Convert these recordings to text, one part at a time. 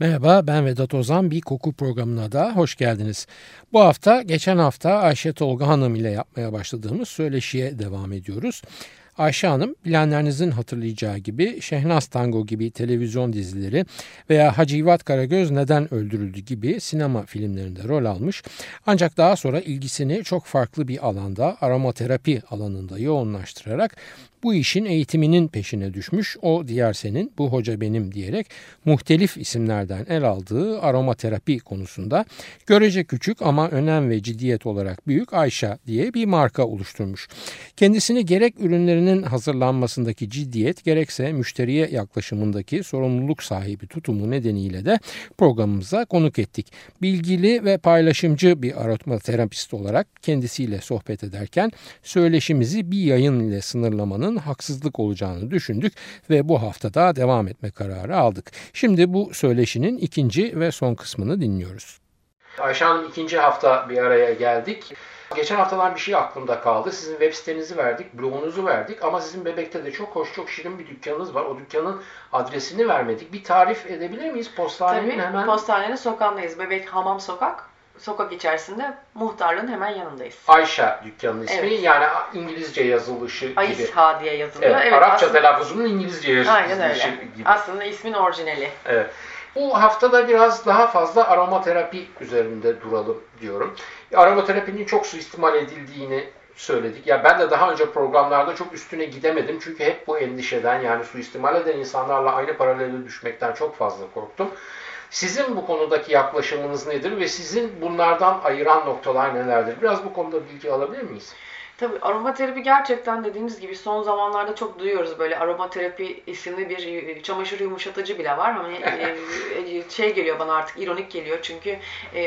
Merhaba ben Vedat Ozan bir koku programına da hoş geldiniz. Bu hafta geçen hafta Ayşe Tolga Hanım ile yapmaya başladığımız söyleşiye devam ediyoruz. Ayşe Hanım bilenlerinizin hatırlayacağı gibi Şehnaz Tango gibi televizyon dizileri veya Hacivat Karagöz Neden Öldürüldü gibi sinema filmlerinde rol almış. Ancak daha sonra ilgisini çok farklı bir alanda aromaterapi alanında yoğunlaştırarak bu işin eğitiminin peşine düşmüş. O diğer senin, bu hoca benim diyerek muhtelif isimlerden el aldığı aromaterapi konusunda görece küçük ama önem ve ciddiyet olarak büyük Ayşe diye bir marka oluşturmuş. Kendisini gerek ürünlerinin hazırlanmasındaki ciddiyet gerekse müşteriye yaklaşımındaki sorumluluk sahibi tutumu nedeniyle de programımıza konuk ettik. Bilgili ve paylaşımcı bir aromaterapist olarak kendisiyle sohbet ederken söyleşimizi bir yayın ile sınırlamanın yapmanın haksızlık olacağını düşündük ve bu haftada devam etme kararı aldık. Şimdi bu söyleşinin ikinci ve son kısmını dinliyoruz. Ayşe Hanım ikinci hafta bir araya geldik. Geçen haftalar bir şey aklımda kaldı. Sizin web sitenizi verdik, blogunuzu verdik ama sizin Bebek'te de çok hoş, çok şirin bir dükkanınız var. O dükkanın adresini vermedik. Bir tarif edebilir miyiz? Postanenin Tabii, hemen... Postanenin sokağındayız. Bebek Hamam Sokak sokak içerisinde muhtarlığın hemen yanındayız. Ayşe dükkanının ismi evet. yani İngilizce yazılışı gibi. Ayşe diye yazılıyor. Evet, evet Arapça aslında, telaffuzunun İngilizce yazılışı Aynen öyle. gibi. Aslında ismin orijinali. Evet. Bu haftada biraz daha fazla aromaterapi üzerinde duralım diyorum. Aromaterapinin çok suistimal edildiğini söyledik. Ya ben de daha önce programlarda çok üstüne gidemedim. Çünkü hep bu endişeden yani suistimal eden insanlarla aynı paralelde düşmekten çok fazla korktum. Sizin bu konudaki yaklaşımınız nedir ve sizin bunlardan ayıran noktalar nelerdir? Biraz bu konuda bilgi alabilir miyiz? Tabii aromaterapi gerçekten dediğimiz gibi son zamanlarda çok duyuyoruz böyle. Aromaterapi isimli bir çamaşır yumuşatıcı bile var. Hani şey geliyor bana artık ironik geliyor. Çünkü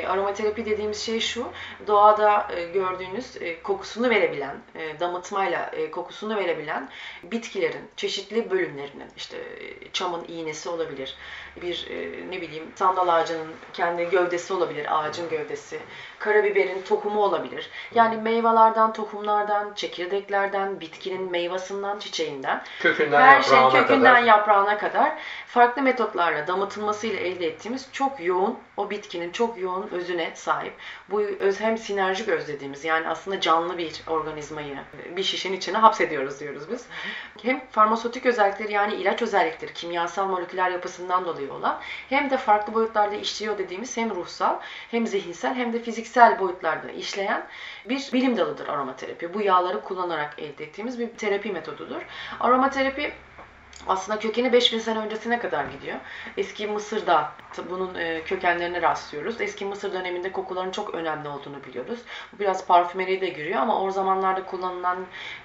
aromaterapi dediğimiz şey şu. Doğada gördüğünüz kokusunu verebilen damıtmayla kokusunu verebilen bitkilerin çeşitli bölümlerinin işte çamın iğnesi olabilir. Bir ne bileyim sandal ağacının kendi gövdesi olabilir ağacın gövdesi. Karabiberin tohumu olabilir. Yani meyvelerden tohumlar tohumlardan, çekirdeklerden, bitkinin meyvasından, çiçeğinden, kökünden her şey kökünden kadar. yaprağına kadar farklı metotlarla damıtılmasıyla elde ettiğimiz çok yoğun, o bitkinin çok yoğun özüne sahip. Bu öz hem sinerjik öz dediğimiz yani aslında canlı bir organizmayı bir şişenin içine hapsediyoruz diyoruz biz. Hem farmasötik özellikleri yani ilaç özellikleri, kimyasal moleküler yapısından dolayı olan hem de farklı boyutlarda işliyor dediğimiz hem ruhsal hem zihinsel hem de fiziksel boyutlarda işleyen bir bilim dalıdır aromaterapi. Bu yağları kullanarak elde ettiğimiz bir terapi metodudur. Aromaterapi aslında kökeni 5000 sene öncesine kadar gidiyor. Eski Mısır'da bunun kökenlerine rastlıyoruz. Eski Mısır döneminde kokuların çok önemli olduğunu biliyoruz. Bu biraz parfümeriye de giriyor ama o zamanlarda kullanılan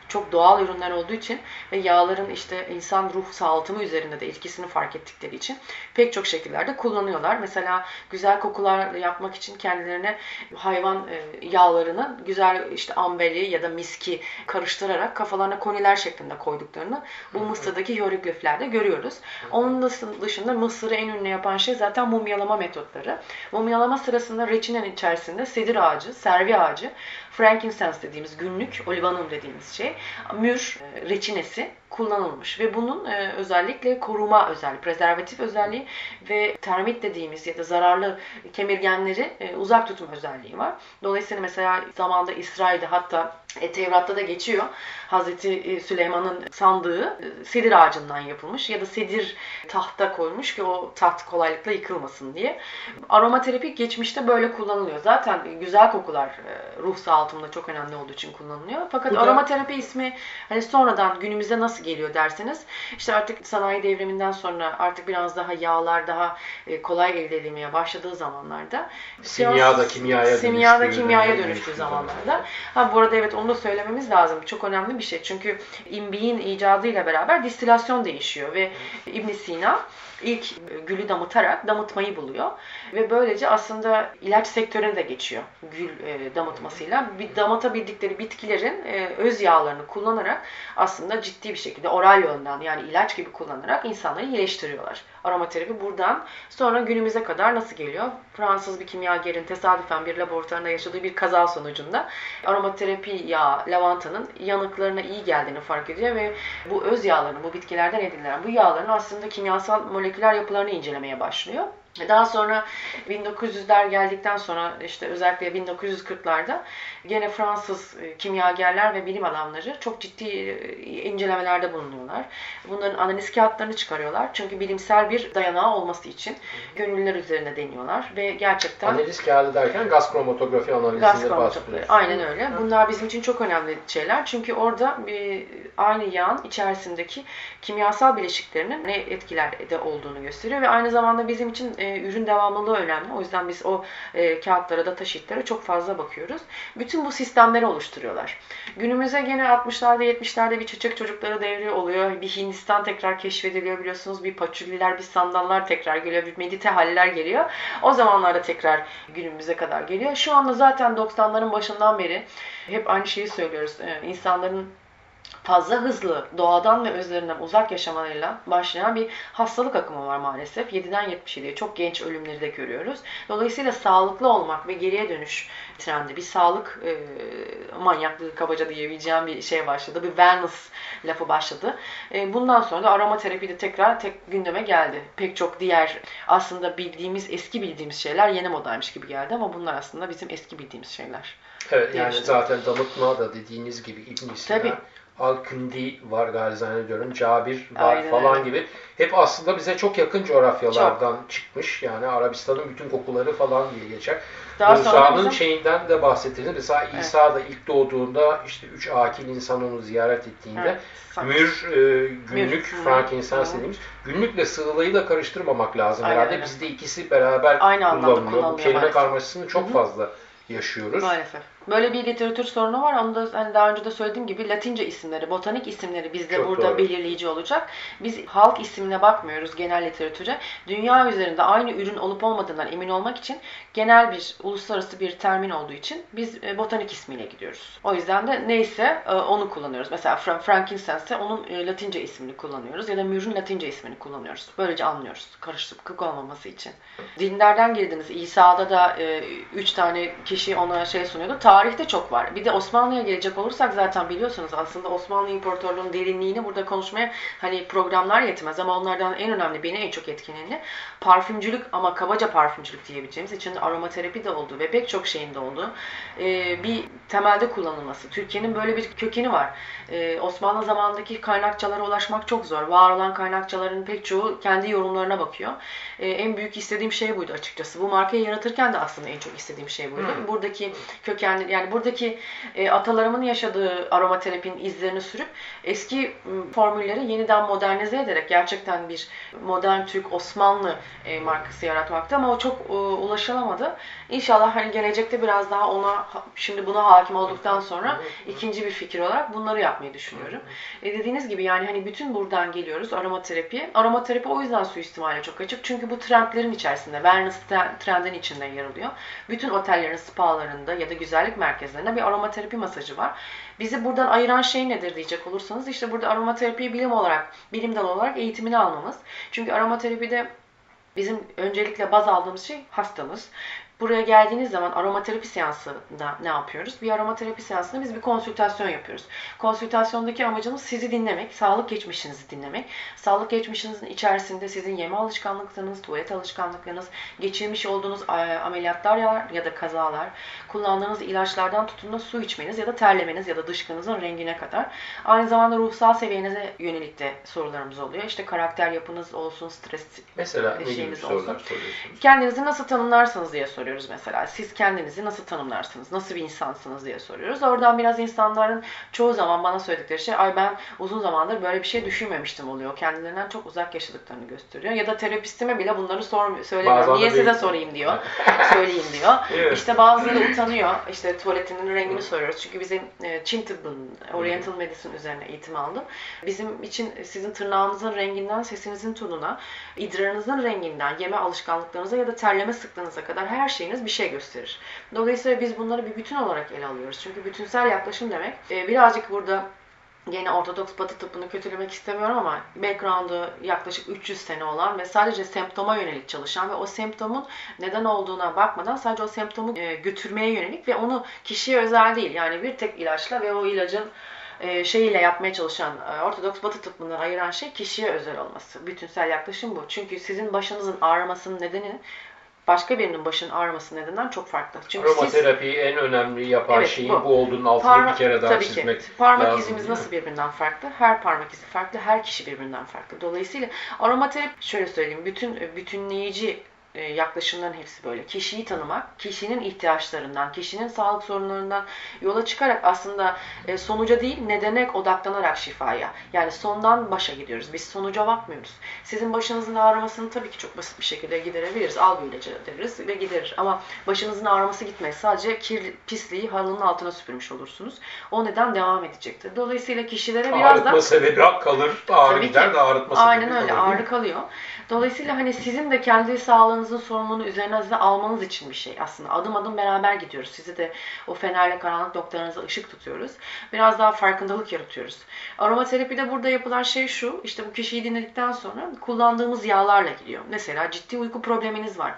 çok doğal ürünler olduğu için ve yağların işte insan ruh sağaltımı üzerinde de etkisini fark ettikleri için pek çok şekillerde kullanıyorlar. Mesela güzel kokular yapmak için kendilerine hayvan yağlarını güzel işte amberi ya da miski karıştırarak kafalarına koniler şeklinde koyduklarını bu Mısır'daki hierogliflerde görüyoruz. Onun dışında Mısır'ı en ünlü yapan şey zaten mumyalama metotları. Mumyalama sırasında reçinenin içerisinde sedir ağacı, servi ağacı, frankincense dediğimiz günlük, olivanum dediğimiz şey, mür reçinesi kullanılmış ve bunun e, özellikle koruma özelliği, prezervatif özelliği ve termit dediğimiz ya da zararlı kemirgenleri e, uzak tutma özelliği var. Dolayısıyla mesela zamanda İsrail'de hatta e, Tevrat'ta da geçiyor. Hazreti Süleyman'ın sandığı e, sedir ağacından yapılmış ya da sedir tahta koymuş ki o taht kolaylıkla yıkılmasın diye. Aromaterapi geçmişte böyle kullanılıyor. Zaten güzel kokular e, ruh sağaltımında çok önemli olduğu için kullanılıyor. Fakat aromaterapi ismi hani sonradan günümüzde nasıl nasıl geliyor derseniz işte artık sanayi devriminden sonra artık biraz daha yağlar daha e, kolay elde edilmeye başladığı zamanlarda Simya da kimyaya simya da kimyaya dönüştüğü zamanlarda. Ha bu arada evet onu da söylememiz lazım. Çok önemli bir şey. Çünkü imbiğin icadıyla beraber distilasyon değişiyor ve İbn Sina ilk gülü damıtarak damıtmayı buluyor. Ve böylece aslında ilaç sektörüne de geçiyor gül e, damıtmasıyla. Bir damıtabildikleri bitkilerin e, öz yağlarını kullanarak aslında ciddi bir şekilde oral yönden yani ilaç gibi kullanarak insanları iyileştiriyorlar. Aromaterapi buradan sonra günümüze kadar nasıl geliyor? Fransız bir kimyagerin tesadüfen bir laboratuvarında yaşadığı bir kaza sonucunda aromaterapi yağı lavantanın yanıklarına iyi geldiğini fark ediyor ve bu öz yağların, bu bitkilerden edinilen bu yağların aslında kimyasal moleküler yapılarını incelemeye başlıyor. Daha sonra 1900'ler geldikten sonra işte özellikle 1940'larda gene Fransız e, kimyagerler ve bilim adamları çok ciddi e, incelemelerde bulunuyorlar. Bunların analiz kağıtlarını çıkarıyorlar. Çünkü bilimsel bir dayanağı olması için gönüllüler üzerine deniyorlar ve gerçekten Analiz kağıdı derken gaz kromatografi analizinde bahsediyorsunuz. Aynen öyle. Bunlar bizim için çok önemli şeyler. Çünkü orada bir, aynı yağın içerisindeki kimyasal bileşiklerinin ne etkilerde olduğunu gösteriyor ve aynı zamanda bizim için e, ürün devamlılığı önemli. O yüzden biz o e, kağıtlara, data sheetlere çok fazla bakıyoruz. Bütün bu sistemleri oluşturuyorlar. Günümüze gene 60'larda 70'lerde bir çocuk çocukları devri oluyor. Bir Hindistan tekrar keşfediliyor biliyorsunuz. Bir paçuliler, bir sandallar tekrar geliyor. Bir medite haller geliyor. O zamanlarda tekrar günümüze kadar geliyor. Şu anda zaten 90'ların başından beri hep aynı şeyi söylüyoruz. Ee, insanların fazla hızlı doğadan ve özlerinden uzak yaşamalarıyla başlayan bir hastalık akımı var maalesef. 7'den 77'ye çok genç ölümleri de görüyoruz. Dolayısıyla sağlıklı olmak ve geriye dönüş trendi, bir sağlık e, manyaklığı kabaca diyebileceğim bir şey başladı. Bir wellness lafı başladı. E, bundan sonra da aromaterapi de tekrar tek gündeme geldi. Pek çok diğer aslında bildiğimiz, eski bildiğimiz şeyler yeni modaymış gibi geldi ama bunlar aslında bizim eski bildiğimiz şeyler. Evet yani zaten damıtma da dediğiniz gibi İbn Sina, Tabii. Al-Kündi var zannediyorum, Cabir var Aynen falan öyle. gibi. Hep aslında bize çok yakın coğrafyalardan çıkmış. Yani Arabistan'ın bütün kokuları falan diye geçer. Musa'nın bizim- şeyinden de bahsettiğinde mesela İsa da ilk doğduğunda işte üç akil insan onu ziyaret ettiğinde Evet, mür e, günlük Mür, frankincense dediğimiz günlükle sığılıyı da karıştırmamak lazım Aynen herhalde. öyle. Bizde ikisi beraber Aynı kullanılıyor. Bu kelime karmaşasını çok fazla yaşıyoruz. Maalesef. Böyle bir literatür sorunu var. Onu da hani daha önce de söylediğim gibi Latince isimleri, botanik isimleri bizde Çok burada doğru. belirleyici olacak. Biz halk ismine bakmıyoruz genel literatüre. Dünya üzerinde aynı ürün olup olmadığından emin olmak için genel bir uluslararası bir termin olduğu için biz e, botanik ismiyle gidiyoruz. O yüzden de neyse e, onu kullanıyoruz. Mesela Fra- frankincense onun e, Latince ismini kullanıyoruz ya da mürün Latince ismini kullanıyoruz. Böylece anlıyoruz. Karışıklık olmaması için. Dinlerden girdiniz. İsa'da da üç tane kişi ona şey sunuyordu. Tarihte çok var. Bir de Osmanlı'ya gelecek olursak zaten biliyorsunuz aslında Osmanlı İmparatorluğu'nun derinliğini burada konuşmaya hani programlar yetmez ama onlardan en önemli beni en çok etkileneni parfümcülük ama kabaca parfümcülük diyebileceğimiz içinde aromaterapi de olduğu ve pek çok şeyin de olduğu e, bir temelde kullanılması. Türkiye'nin böyle bir kökeni var. E, Osmanlı zamanındaki kaynakçalara ulaşmak çok zor. Var olan kaynakçaların pek çoğu kendi yorumlarına bakıyor. E, en büyük istediğim şey buydu açıkçası. Bu markayı yaratırken de aslında en çok istediğim şey buydu. Buradaki köken yani buradaki e, atalarımın yaşadığı aromaterapinin izlerini sürüp eski formülleri yeniden modernize ederek gerçekten bir modern Türk Osmanlı e, markası yaratmakta ama o çok e, ulaşılamadı. İnşallah hani gelecekte biraz daha ona şimdi buna hakim olduktan sonra ikinci bir fikir olarak bunları yapmayı düşünüyorum. E, dediğiniz gibi yani hani bütün buradan geliyoruz aromaterapi. Aromaterapi o yüzden suistimale çok açık. Çünkü bu trendlerin içerisinde, wellness tre- trendin içinde yer alıyor. Bütün otellerin, spalarında ya da güzellik merkezlerinde bir aromaterapi masajı var. Bizi buradan ayıran şey nedir diyecek olursanız işte burada aromaterapi bilim olarak, bilim dalı olarak eğitimini almamız. Çünkü aromaterapide Bizim öncelikle baz aldığımız şey hastamız. Buraya geldiğiniz zaman aromaterapi seansında ne yapıyoruz? Bir aromaterapi seansında biz bir konsültasyon yapıyoruz. Konsültasyondaki amacımız sizi dinlemek, sağlık geçmişinizi dinlemek. Sağlık geçmişinizin içerisinde sizin yeme alışkanlıklarınız, tuvalet alışkanlıklarınız, geçirmiş olduğunuz e, ameliyatlar ya, da kazalar, kullandığınız ilaçlardan tutun da su içmeniz ya da terlemeniz ya da dışkınızın rengine kadar. Aynı zamanda ruhsal seviyenize yönelik de sorularımız oluyor. İşte karakter yapınız olsun, stres Mesela sorular olsun. soruyorsunuz? Kendinizi nasıl tanımlarsınız diye soruyoruz. Soruyoruz mesela. Siz kendinizi nasıl tanımlarsınız? Nasıl bir insansınız diye soruyoruz. Oradan biraz insanların çoğu zaman bana söyledikleri şey ay ben uzun zamandır böyle bir şey düşünmemiştim oluyor. Kendilerinden çok uzak yaşadıklarını gösteriyor. Ya da terapistime bile bunları sor, söylemiyorum. Niye size değil. sorayım diyor. söyleyeyim diyor. Evet. İşte bazıları utanıyor. İşte tuvaletinin rengini soruyoruz. Çünkü bizim e, Çin tıbbının, Oriental Medicine üzerine eğitim aldım. Bizim için sizin tırnağınızın renginden sesinizin tonuna, idrarınızın renginden yeme alışkanlıklarınıza ya da terleme sıklığınıza kadar her şeyiniz bir şey gösterir. Dolayısıyla biz bunları bir bütün olarak ele alıyoruz. Çünkü bütünsel yaklaşım demek e, birazcık burada Yine Ortodoks Batı tıbbını kötülemek istemiyorum ama background'ı yaklaşık 300 sene olan ve sadece semptoma yönelik çalışan ve o semptomun neden olduğuna bakmadan sadece o semptomu e, götürmeye yönelik ve onu kişiye özel değil. Yani bir tek ilaçla ve o ilacın e, şeyiyle yapmaya çalışan e, Ortodoks Batı tıbbından ayıran şey kişiye özel olması. Bütünsel yaklaşım bu. Çünkü sizin başınızın ağrımasının nedeni başka birinin başının ağrıması nedeninden çok farklı. Çünkü siz Aromaterapiyi en önemli yapan Evet, şeyin bu. bu, olduğunun altını Parma- bir kere daha tabii çizmek ki. Parmak lazım. izimiz nasıl birbirinden farklı? Her parmak izi farklı, her kişi birbirinden farklı. Dolayısıyla aromaterapi şöyle söyleyeyim, bütün bütünleyici yaklaşımların hepsi böyle. Kişiyi tanımak, kişinin ihtiyaçlarından, kişinin sağlık sorunlarından yola çıkarak aslında e, sonuca değil nedene odaklanarak şifaya. Yani sondan başa gidiyoruz. Biz sonuca bakmıyoruz. Sizin başınızın ağrımasını tabii ki çok basit bir şekilde giderebiliriz. Al bir ilacı deriz ve giderir. Ama başınızın ağrıması gitmez. Sadece kir, pisliği halının altına süpürmüş olursunuz. O neden devam edecektir. Dolayısıyla kişilere biraz da Ağrıtma sebebi kalır, ağrı Tabii gider ki. de ağrıtma sebebi Aynen öyle kalır. ağrı kalıyor. Dolayısıyla hani sizin de kendi sağlığınızın sorumluluğunu üzerinize almanız için bir şey aslında. Adım adım beraber gidiyoruz. Sizi de o fenerle karanlık noktalarınıza ışık tutuyoruz. Biraz daha farkındalık yaratıyoruz. Aromaterapide burada yapılan şey şu. işte bu kişiyi dinledikten sonra kullandığımız yağlarla gidiyor. Mesela ciddi uyku probleminiz var.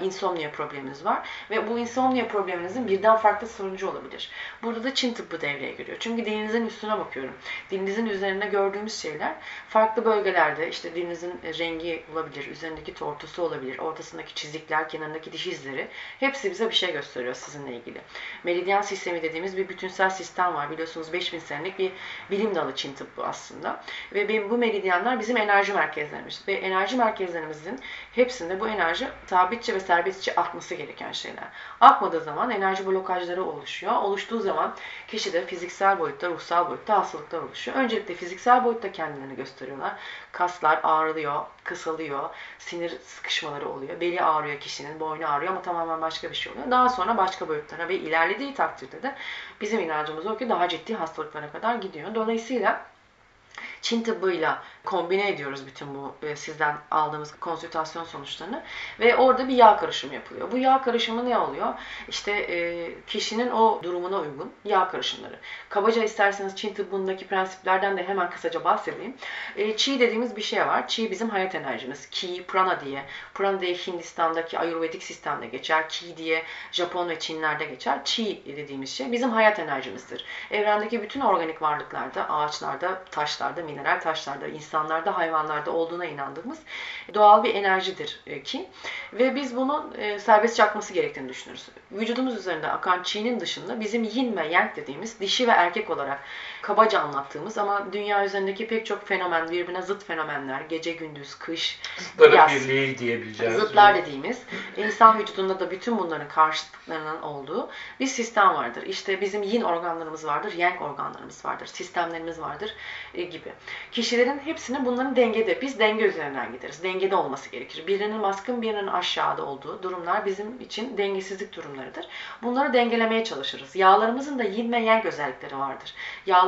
insomnia probleminiz var. Ve bu insomnia probleminizin birden farklı sonucu olabilir. Burada da Çin tıbbı devreye giriyor. Çünkü dilinizin üstüne bakıyorum. Dilinizin üzerine gördüğümüz şeyler farklı bölgelerde işte dilinizin rengi olabilir, üzerindeki tortusu olabilir, ortasındaki çizikler, kenarındaki diş izleri hepsi bize bir şey gösteriyor sizinle ilgili. Meridyen sistemi dediğimiz bir bütünsel sistem var. Biliyorsunuz 5000 senelik bir bilim dalı Çin tıbbı aslında. Ve bu meridyenler bizim enerji merkezlerimiz. Ve enerji merkezlerimizin hepsinde bu enerji sabitçe ve serbestçe akması gereken şeyler. Akmadığı zaman enerji blokajları oluşuyor. Oluştuğu zaman kişide fiziksel boyutta, ruhsal boyutta hastalıklar oluşuyor. Öncelikle fiziksel boyutta kendilerini gösteriyorlar. Kaslar ağrılıyor, kısalıyor, sinir sıkışmaları oluyor. Beli ağrıyor kişinin, boynu ağrıyor ama tamamen başka bir şey oluyor. Daha sonra başka boyutlara ve ilerlediği takdirde de bizim inancımız o ki daha ciddi hastalıklara kadar gidiyor. Dolayısıyla Çin tıbbıyla kombine ediyoruz bütün bu e, sizden aldığımız konsültasyon sonuçlarını ve orada bir yağ karışımı yapılıyor. Bu yağ karışımı ne oluyor? İşte e, kişinin o durumuna uygun yağ karışımları. Kabaca isterseniz Çin tıbbındaki prensiplerden de hemen kısaca bahsedeyim. E, Qi dediğimiz bir şey var. Qi bizim hayat enerjimiz. Ki, prana diye. Prana diye Hindistan'daki Ayurvedik sistemde geçer. Ki diye Japon ve Çinlerde geçer. Qi dediğimiz şey bizim hayat enerjimizdir. Evrendeki bütün organik varlıklarda, ağaçlarda, taşlarda, mineral taşlarda, insanlarda, hayvanlarda olduğuna inandığımız doğal bir enerjidir e, ki. Ve biz bunun e, serbestçe akması gerektiğini düşünürüz. Vücudumuz üzerinde akan Qi'nin dışında bizim yin ve yang dediğimiz dişi ve erkek olarak kabaca anlattığımız ama dünya üzerindeki pek çok fenomen, birbirine zıt fenomenler, gece gündüz, kış, Zıtları yaz. birliği diyebileceğimiz. Zıtlar dediğimiz insan vücudunda da bütün bunların karşıtlıklarının olduğu bir sistem vardır. İşte bizim yin organlarımız vardır, yang organlarımız vardır, sistemlerimiz vardır e, gibi. Kişilerin hepsini bunların dengede, biz denge üzerinden gideriz. Dengede olması gerekir. Birinin baskın, birinin aşağıda olduğu durumlar bizim için dengesizlik durumlarıdır. Bunları dengelemeye çalışırız. Yağlarımızın da yin ve yang özellikleri vardır.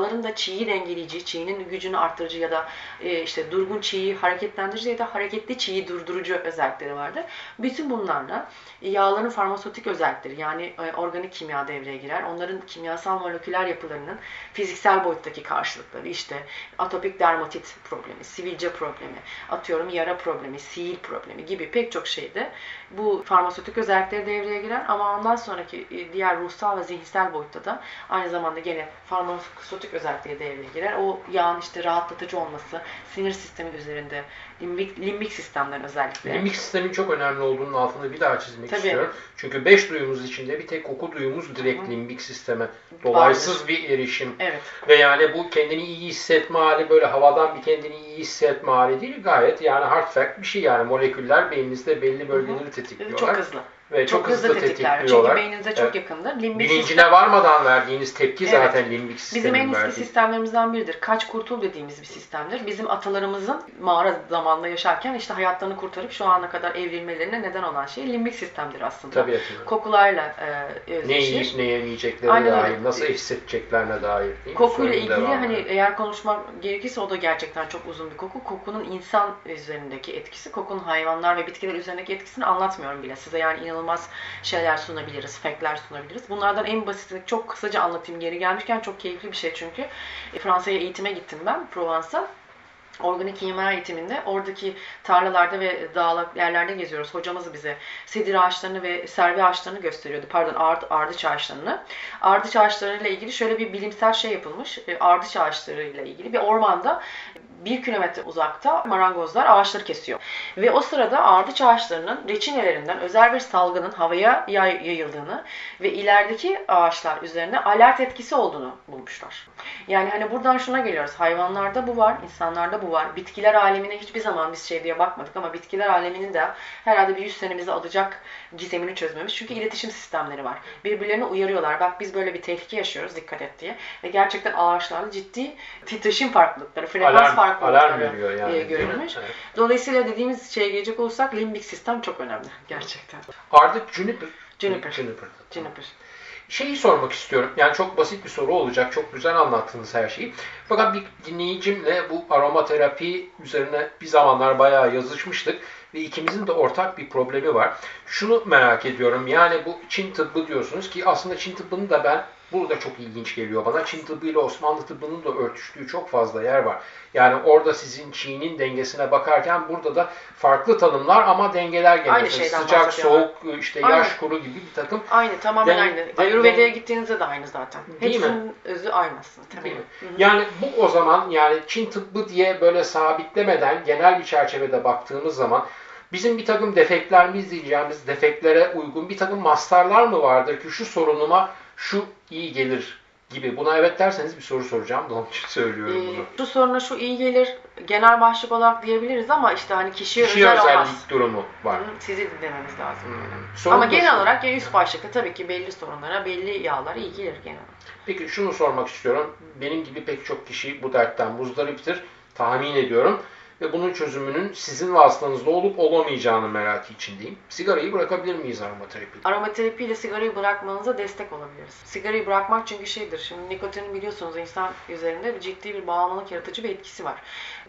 Yağların da çiği dengeleyici, çiğinin gücünü arttırıcı ya da e, işte durgun çiği hareketlendirici ya da hareketli çiği durdurucu özellikleri vardır. Bütün bunlarla yağların farmasötik özellikleri yani e, organik kimya devreye girer. Onların kimyasal moleküler yapılarının fiziksel boyuttaki karşılıkları işte atopik dermatit problemi, sivilce problemi, atıyorum yara problemi, sihir problemi gibi pek çok şeyde bu farmasötik özellikleri devreye girer ama ondan sonraki e, diğer ruhsal ve zihinsel boyutta da aynı zamanda gene farmasötik özellikleri devreye girer. O yağın işte rahatlatıcı olması, sinir sistemi üzerinde limbik, limbik sistemlerin özellikle. Limbik sistemin çok önemli olduğunun altını bir daha çizmek Tabii. istiyorum. Çünkü beş duyumuz içinde bir tek koku duyumuz direkt limbik sisteme. Dolaysız bir erişim. Evet. Ve yani bu kendini iyi hissetme hali böyle havadan bir kendini iyi hissetme hali değil. Gayet yani hard fact bir şey yani. Moleküller beyninizde belli bölgeleri tetikliyorlar. Çok hızlı. Ve çok, Çok hızlı. Çünkü tetikliyorlar. beyninize çok Evet. yakındır. Limbik Bilincine sistem- varmadan verdiğiniz tepki Evet. zaten limbik Bizim sistemin en eski verdiği. sistemlerimizden biridir. Kaç kurtul dediğimiz bir sistemdir. Bizim atalarımızın mağara zamanında yaşarken işte hayatlarını kurtarıp şu ana kadar evrilmelerine neden olan şey limbik sistemdir aslında. Tabiatına. Kokularla e, Ne yiyip ne yemeyeceklerine Aynen öyle. dair, nasıl hissedeceklerine dair. değil? Kokuyla ilgili devamı. hani eğer konuşmak gerekirse o da gerçekten çok uzun bir koku. Kokunun insan üzerindeki etkisi, kokunun hayvanlar ve bitkiler üzerindeki etkisini anlatmıyorum bile. Size yani inanılmaz şeyler sunabiliriz, fake'ler sunabiliriz. Bunlardan en basitini çok kısaca anlatayım geri gelmişken çok keyifli bir şey çünkü. E, Fransa'ya eğitime gittim ben, Provence'a. Organik imar eğitiminde oradaki tarlalarda ve dağlık yerlerde geziyoruz. Hocamız bize sedir ağaçlarını ve servi ağaçlarını gösteriyordu. Pardon ard, ardıç ağaçlarını. Ardıç ağaçlarıyla ilgili şöyle bir bilimsel şey yapılmış. E, Ardıç ağaçlarıyla ilgili bir ormanda bir kilometre uzakta marangozlar ağaçları kesiyor. Ve o sırada ardıç ağaçlarının reçinelerinden özel bir salgının havaya yay- yayıldığını ve ilerideki ağaçlar üzerine alert etkisi olduğunu bulmuşlar. Yani hani buradan şuna geliyoruz. Hayvanlarda bu var, insanlarda bu var. Bitkiler alemine hiçbir zaman biz şey diye bakmadık ama bitkiler aleminin de herhalde bir 100 senemizi alacak gizemini çözmemiz. Çünkü iletişim sistemleri var. Birbirlerini uyarıyorlar. Bak biz böyle bir tehlike yaşıyoruz dikkat et diye. Ve gerçekten ağaçlarda ciddi titreşim farklılıkları, frekans alarm, farklılıkları alarm veriyor yani. görülmüş. Evet. Dolayısıyla dediğimiz şeye gelecek olursak limbik sistem çok önemli gerçekten. Ardıç juniper. Juniper. Juniper. Juniper. Şeyi sormak istiyorum. Yani çok basit bir soru olacak. Çok güzel anlattınız her şeyi. Fakat bir dinleyicimle bu aromaterapi üzerine bir zamanlar bayağı yazışmıştık. Ve ikimizin de ortak bir problemi var. Şunu merak ediyorum. Yani bu Çin tıbbı diyorsunuz ki aslında Çin tıbbını da ben burada çok ilginç geliyor bana. Çin tıbbı ile Osmanlı tıbbının da örtüştüğü çok fazla yer var. Yani orada sizin Çin'in dengesine bakarken burada da farklı tanımlar ama dengeler gene. Aynı şeyden Sıcak, soğuk, işte Aynen. yaş kuru gibi bir takım Aynı tamamen Den- aynı. Ayurveda'ya gittiğinizde de aynı zaten. Değil mi? Hepsinin özü aynı aslında. Tabii. Değil mi? Hı hı. Yani bu o zaman yani Çin tıbbı diye böyle sabitlemeden genel bir çerçevede baktığımız zaman bizim bir takım defektlerimiz diyeceğimiz defektlere uygun bir takım mastarlar mı vardır ki şu sorunuma şu iyi gelir gibi. Buna evet derseniz bir soru soracağım da onun için söylüyorum Ee, bunu. şu soruna şu iyi gelir genel başlık olarak diyebiliriz ama işte hani kişiye, Kişiye özel özellik olmaz. durumu var. Sizi dinlememiz lazım. Hmm. Sorun Ama genel şu. olarak üst başlıkta tabii ki belli sorunlara, belli yağlara iyi gelir genel. Peki şunu sormak istiyorum. Benim gibi pek çok kişi bu dertten muzdariptir. Tahmin ediyorum. Ve bunun çözümünün sizin vasıtanızda olup olamayacağını merak içindeyim. Sigarayı bırakabilir miyiz aromaterapi? Aromaterapi ile sigarayı bırakmanıza destek olabiliriz. Sigarayı bırakmak çünkü şeydir. Şimdi nikotinin biliyorsunuz insan üzerinde ciddi bir bağımlılık yaratıcı bir etkisi var.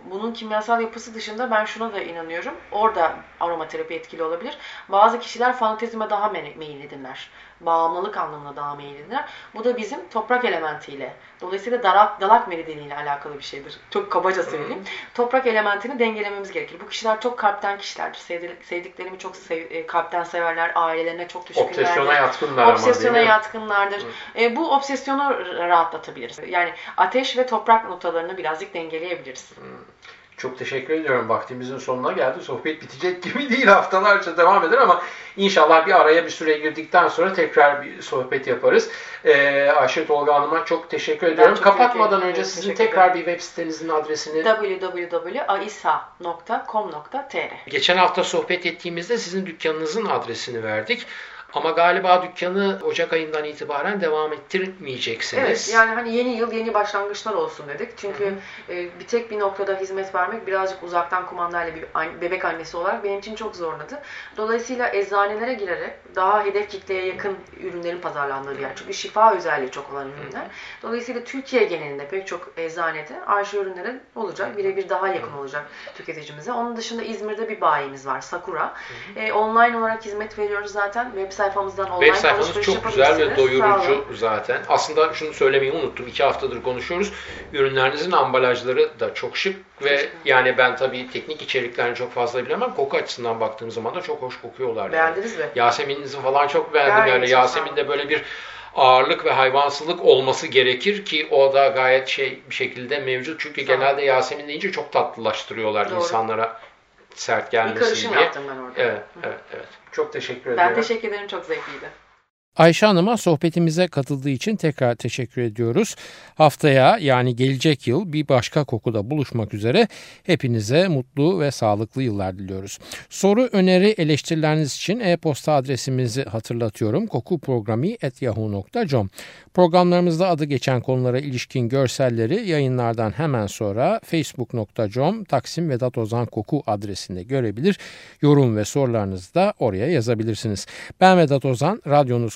Bunun kimyasal yapısı dışında ben şuna da inanıyorum. Orada aromaterapi etkili olabilir. Bazı kişiler fantezime daha me- meyillidirler. Bağımlılık anlamında daha meyillidirler. Bu da bizim toprak elementiyle. Dolayısıyla dalak, dalak meridyeniyle alakalı bir şeydir. Çok kabaca söyleyeyim. Toprak elementini dengelememiz gerekir. Bu kişiler çok kalpten kişilerdir. Sevdi- sevdiklerimi çok sev- e, kalpten severler. Ailelerine çok düşkünlerdir. Obsesyona yatkınlar Obsesyona yatkınlardır. E, bu obsesyonu rahatlatabiliriz. Yani ateş ve toprak notalarını birazcık dengeleyebiliriz. Çok teşekkür ediyorum. Vaktimizin sonuna geldi. Sohbet bitecek gibi değil. Haftalarca devam eder ama inşallah bir araya bir süre girdikten sonra tekrar bir sohbet yaparız. Ee, Ayşe Tolga Hanım'a çok teşekkür ediyorum. çok Kapatmadan teşekkür önce sizin Teşekkür tekrar bir web sitenizin adresini www.aisa.com.tr Geçen hafta sohbet ettiğimizde sizin dükkanınızın adresini verdik. Ama galiba dükkanı Ocak ayından itibaren devam ettirmeyeceksiniz. Evet yani hani yeni yıl yeni başlangıçlar olsun dedik. Çünkü e, bir tek bir noktada hizmet vermek birazcık uzaktan kumandayla bir bebek annesi olarak benim için çok zorladı. Dolayısıyla eczanelere girerek daha hedef kitleye yakın ürünlerin pazarlandığı bir yer. Çünkü şifa özelliği çok olan ürünler. Dolayısıyla Türkiye genelinde pek çok eczanede arşa ürünleri olacak. Birebir daha yakın olacak tüketicimize. Onun dışında İzmir'de bir bayimiz var Sakura. E, online olarak hizmet veriyoruz zaten. Web sayfamızdan online Web alışveriş çok güzel ve doyurucu zaten. Aslında şunu söylemeyi unuttum. İki haftadır konuşuyoruz. Ürünlerinizin ambalajları da çok şık ve yani ben tabii teknik içeriklerini çok fazla bilemem. Koku açısından baktığım zaman da çok hoş kokuyorlar. yani. Beğendiniz mi? Yasemin'inizi falan çok beğendim. Gayet yani Yasemin'de böyle bir ağırlık ve hayvansılık olması gerekir ki o da gayet şey bir şekilde mevcut. Çünkü olun. genelde Yasemin deyince çok tatlılaştırıyorlar Doğru. insanlara sert Bir gelmesin karışım diye. yaptım ben orada. Evet, evet, evet. Çok teşekkür Ben ederim. teşekkür ederim. Çok zevkliydi. Ayşe Hanım'a sohbetimize katıldığı için tekrar teşekkür ediyoruz. Haftaya yani gelecek yıl bir başka kokuda buluşmak üzere hepinize mutlu ve sağlıklı yıllar diliyoruz. Soru, öneri, eleştirileriniz için e-posta adresimizi hatırlatıyorum. kokuprogrami.yahoo.com Programlarımızda adı geçen konulara ilişkin görselleri yayınlardan hemen sonra facebook.com Taksim Vedat Ozan Koku adresinde görebilir. Yorum ve sorularınızı da oraya yazabilirsiniz. Ben Vedat Ozan, radyonuz